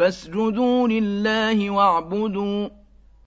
فاسجدوا لله واعبدوا